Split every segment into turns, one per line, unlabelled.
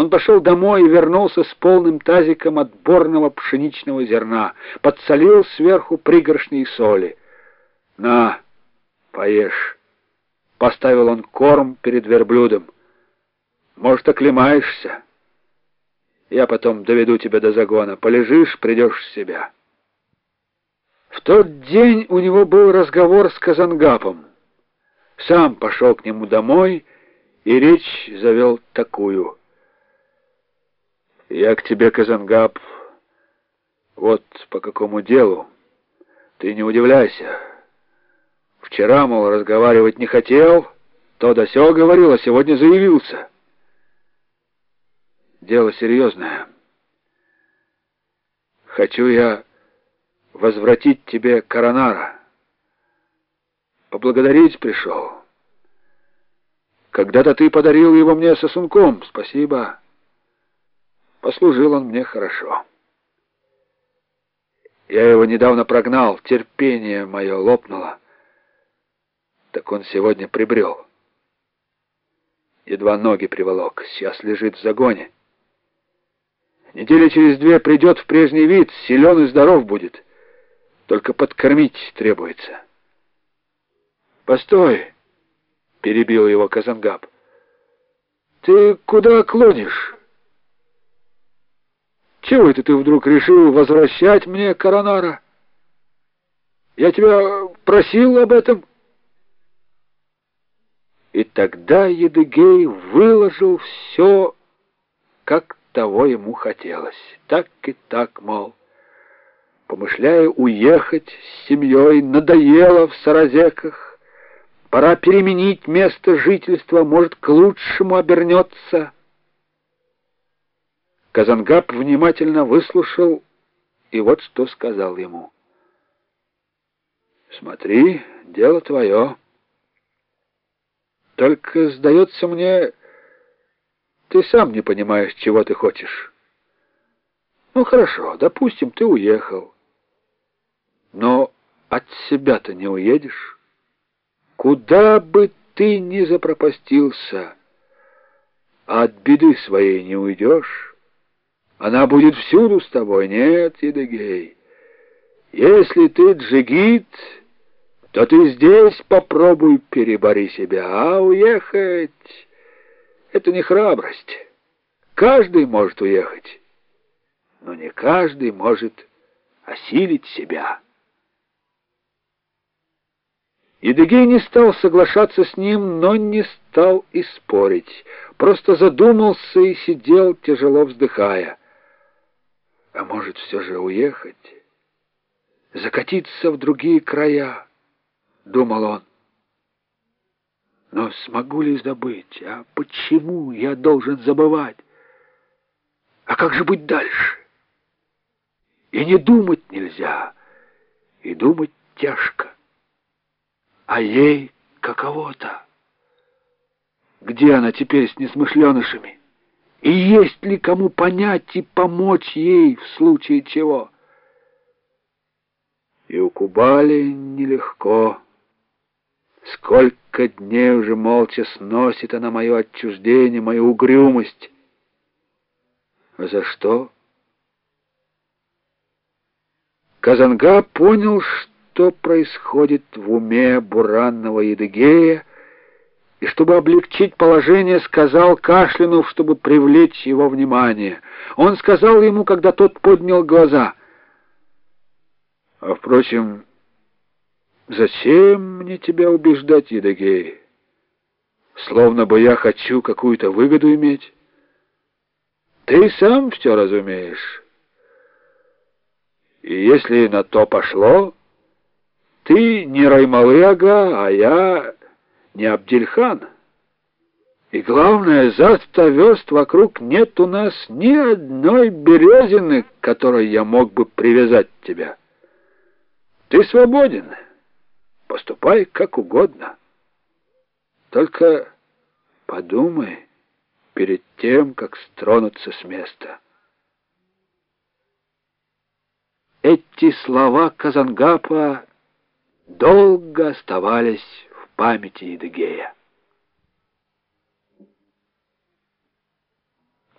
Он пошел домой и вернулся с полным тазиком отборного пшеничного зерна, подсолил сверху пригоршней соли. «На, поешь!» — поставил он корм перед верблюдом. «Может, оклемаешься? Я потом доведу тебя до загона. Полежишь, придешь в себя». В тот день у него был разговор с Казангапом. Сам пошел к нему домой, и речь завел такую — я к тебе, Казангаб, вот по какому делу. Ты не удивляйся. Вчера, мол, разговаривать не хотел, то да сё говорил, а сегодня заявился. Дело серьезное. Хочу я возвратить тебе Коронара. Поблагодарить пришел. Когда-то ты подарил его мне сосунком. Спасибо. Послужил он мне хорошо. Я его недавно прогнал, терпение мое лопнуло. Так он сегодня прибрел. Едва ноги приволок, сейчас лежит в загоне. Недели через две придет в прежний вид, силен и здоров будет. Только подкормить требуется. «Постой!» — перебил его Казангаб. «Ты куда клонишь?» Чего это ты вдруг решил возвращать мне коронара? Я тебя просил об этом. И тогда Едыгей выложил все, как того ему хотелось. Так и так, мол, помышляя уехать с семьей, надоело в Саразеках, пора переменить место жительства, может, к лучшему обернется — Казангаб внимательно выслушал и вот что сказал ему. «Смотри, дело твое. Только, сдается мне, ты сам не понимаешь, чего ты хочешь. Ну, хорошо, допустим, ты уехал. Но от себя-то не уедешь. Куда бы ты ни запропастился, от беды своей не уйдешь». Она будет всюду с тобой. Нет, Едыгей, если ты джигит, то ты здесь попробуй перебори себя, а уехать — это не храбрость. Каждый может уехать, но не каждый может осилить себя. Едыгей не стал соглашаться с ним, но не стал и спорить, просто задумался и сидел, тяжело вздыхая. А может, все же уехать? Закатиться в другие края, думал он. Но смогу ли забыть? А почему я должен забывать? А как же быть дальше? И не думать нельзя, и думать тяжко. А ей каково-то? Где она теперь с несмышленышами? И есть ли кому понять и помочь ей в случае чего? И у Кубали нелегко. Сколько дней уже молча сносит она мое отчуждение, мою угрюмость. А за что? Казанга понял, что происходит в уме буранного Едыгея, и, чтобы облегчить положение, сказал, кашлянув, чтобы привлечь его внимание. Он сказал ему, когда тот поднял глаза. «А, впрочем, зачем мне тебя убеждать, Едыгей? Словно бы я хочу какую-то выгоду иметь. Ты сам все разумеешь. И если на то пошло, ты не Раймалы-ага, а я не Абдельхан. И главное, за ста верст вокруг нет у нас ни одной березины, к которой я мог бы привязать тебя. Ты свободен, поступай как угодно. Только подумай перед тем, как стронуться с места. Эти слова Казангапа долго оставались памяти Едыгея.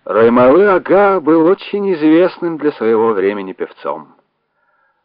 Раймалы Ага был очень известным для своего времени певцом.